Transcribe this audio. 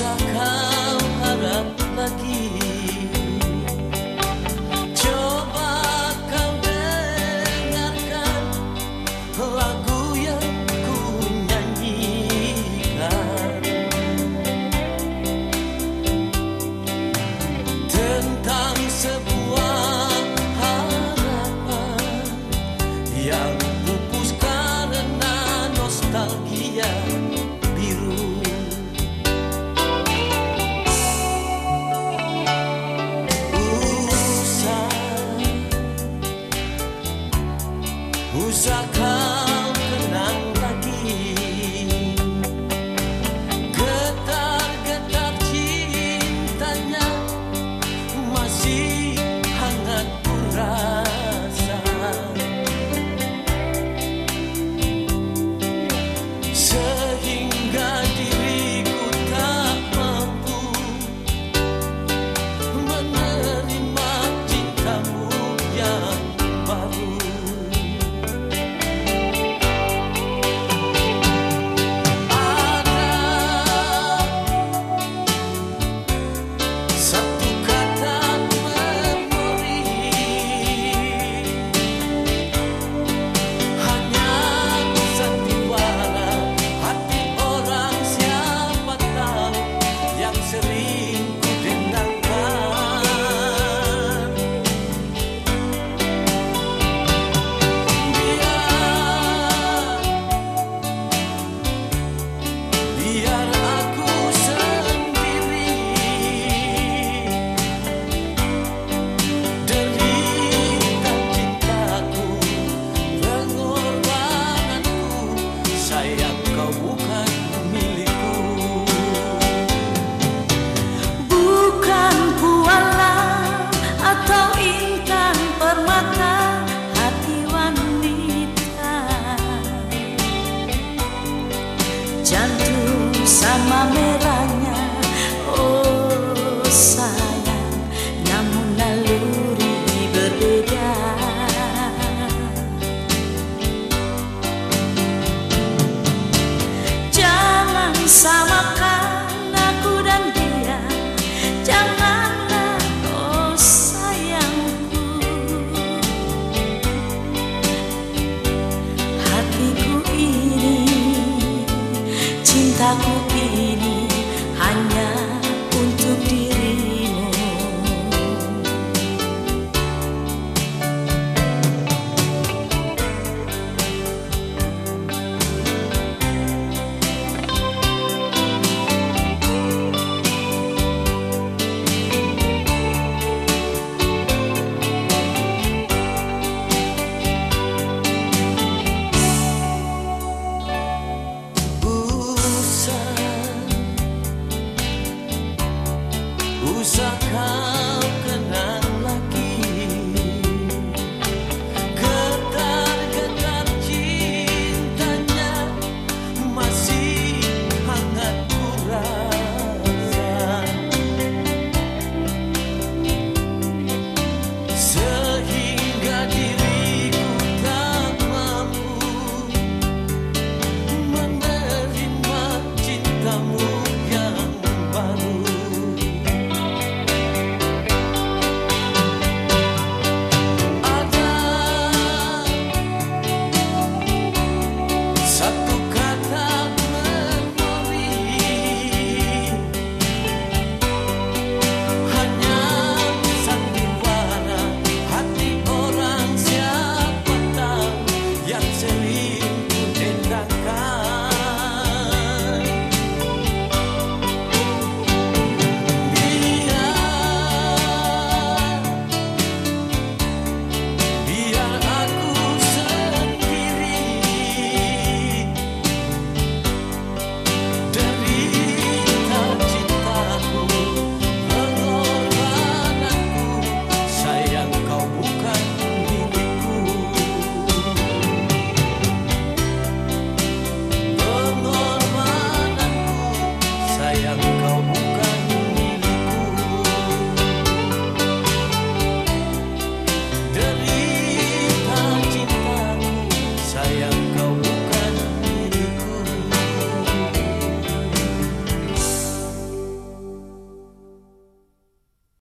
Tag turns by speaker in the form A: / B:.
A: usah kau harap aku pilih